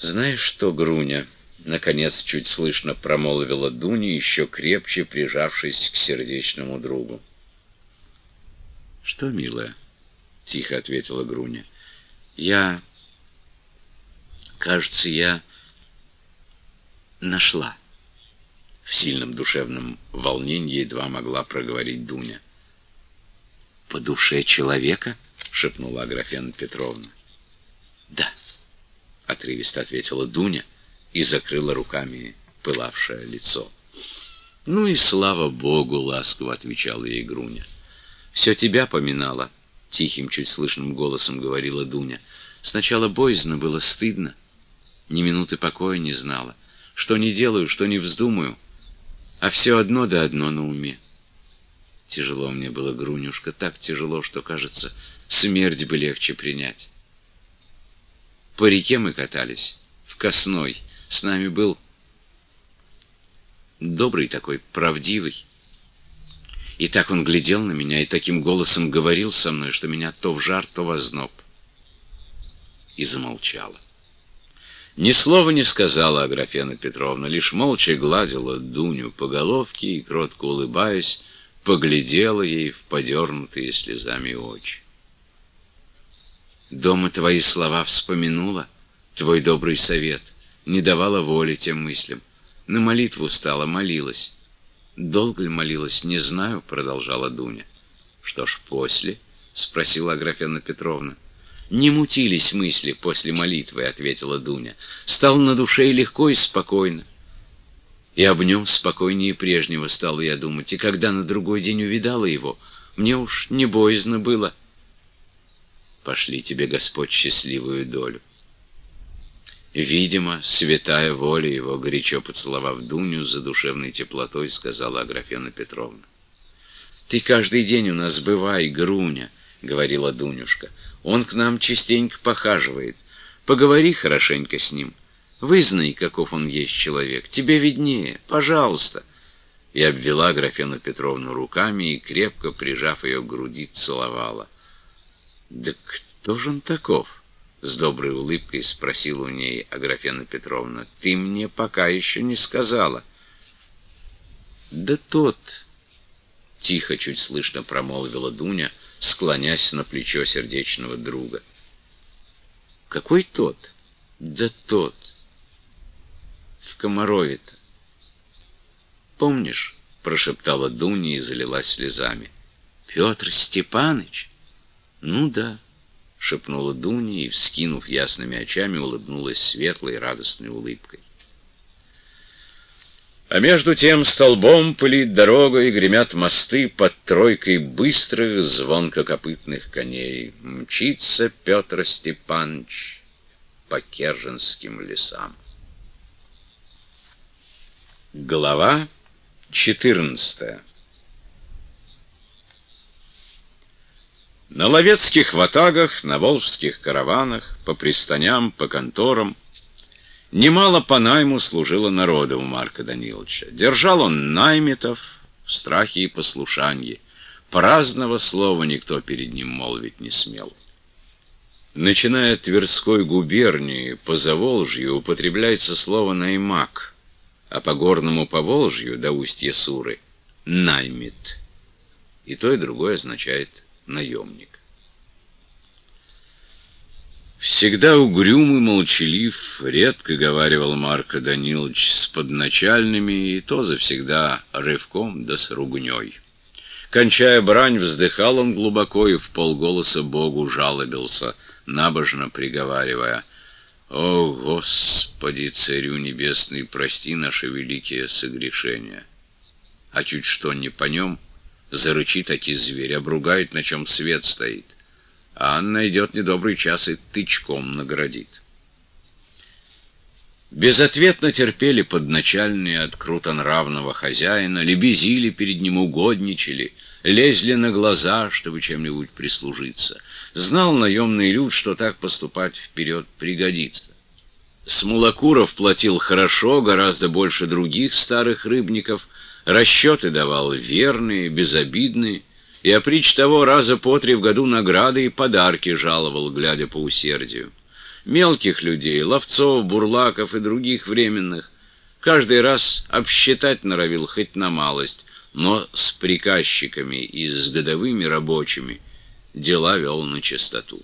«Знаешь что, Груня?» — наконец чуть слышно промолвила Дуня, еще крепче прижавшись к сердечному другу. «Что, милая?» — тихо ответила Груня. «Я... кажется, я нашла». В сильном душевном волнении едва могла проговорить Дуня. «По душе человека?» — шепнула Аграфена Петровна. «Да», — отрывисто ответила Дуня и закрыла руками пылавшее лицо. «Ну и слава Богу!» — ласково отвечала ей Груня. «Все тебя поминала», — тихим, чуть слышным голосом говорила Дуня. «Сначала боязно было, стыдно. Ни минуты покоя не знала. Что не делаю, что не вздумаю, а все одно да одно на уме. Тяжело мне было, Грунюшка, так тяжело, что, кажется, смерть бы легче принять. По реке мы катались, в Косной. С нами был добрый такой, правдивый. И так он глядел на меня и таким голосом говорил со мной, что меня то в жар, то в озноб. И замолчала. Ни слова не сказала Аграфена Петровна, лишь молча гладила Дуню по головке и, кротко улыбаясь, поглядела ей в подернутые слезами очи. Дома твои слова вспомянула, твой добрый совет, не давала воли тем мыслям. На молитву стала, молилась. Долго ли молилась, не знаю, продолжала Дуня. Что ж, после? Спросила Аграфена Петровна. Не мутились мысли после молитвы, ответила Дуня. Стал на душе и легко, и спокойно. И об нем спокойнее прежнего стала я думать. И когда на другой день увидала его, мне уж не боязно было. Пошли тебе, Господь, счастливую долю. Видимо, святая воля его, горячо поцеловав Дуню, за душевной теплотой сказала Аграфена Петровна. «Ты каждый день у нас бывай, Груня», — говорила Дунюшка. «Он к нам частенько похаживает. Поговори хорошенько с ним. Вызнай, каков он есть человек. Тебе виднее. Пожалуйста». И обвела Аграфену Петровну руками и, крепко прижав ее к груди, целовала. «Да кто же он таков?» — с доброй улыбкой спросила у ней Аграфена Петровна. «Ты мне пока еще не сказала». «Да тот...» — тихо, чуть слышно промолвила Дуня, склонясь на плечо сердечного друга. «Какой тот?» «Да тот. В Комарове-то. Помнишь?» — прошептала Дуня и залилась слезами. «Петр Степаныч?» «Ну да», — шепнула Дуня и, вскинув ясными очами, улыбнулась светлой радостной улыбкой. А между тем столбом пылит дорога и гремят мосты под тройкой быстрых звонкокопытных коней. Мчится Петр Степанович по Керженским лесам. Глава четырнадцатая На ловецких ватагах, на волжских караванах, по пристаням, по конторам немало по найму служило народа у Марка Даниловича. Держал он наймитов в страхе и послушании. Праздного слова никто перед ним молвить не смел. Начиная от Тверской губернии, по Заволжью употребляется слово «наймак», а по горному Поволжью до устья Суры — «наймит». И то, и другое означает наемник. Всегда угрюмый, молчалив, редко говаривал Марко Данилович с подначальными, и то завсегда рывком да с ругней. Кончая брань, вздыхал он глубоко и в полголоса Богу жалобился, набожно приговаривая, «О, Господи, Царю Небесный, прости наши великие согрешения!» А чуть что не по нем — Зарычит таки зверь, обругает, на чем свет стоит. А найдет недобрый час и тычком наградит. Безответно терпели подначальные от крутонравного хозяина, лебезили перед ним, угодничали, лезли на глаза, чтобы чем-нибудь прислужиться. Знал наемный люд, что так поступать вперед пригодится. Смолокуров платил хорошо, гораздо больше других старых рыбников — Расчеты давал верные, безобидные, и опричь того раза по три в году награды и подарки жаловал, глядя по усердию. Мелких людей, ловцов, бурлаков и других временных, каждый раз обсчитать норовил хоть на малость, но с приказчиками и с годовыми рабочими дела вел на чистоту.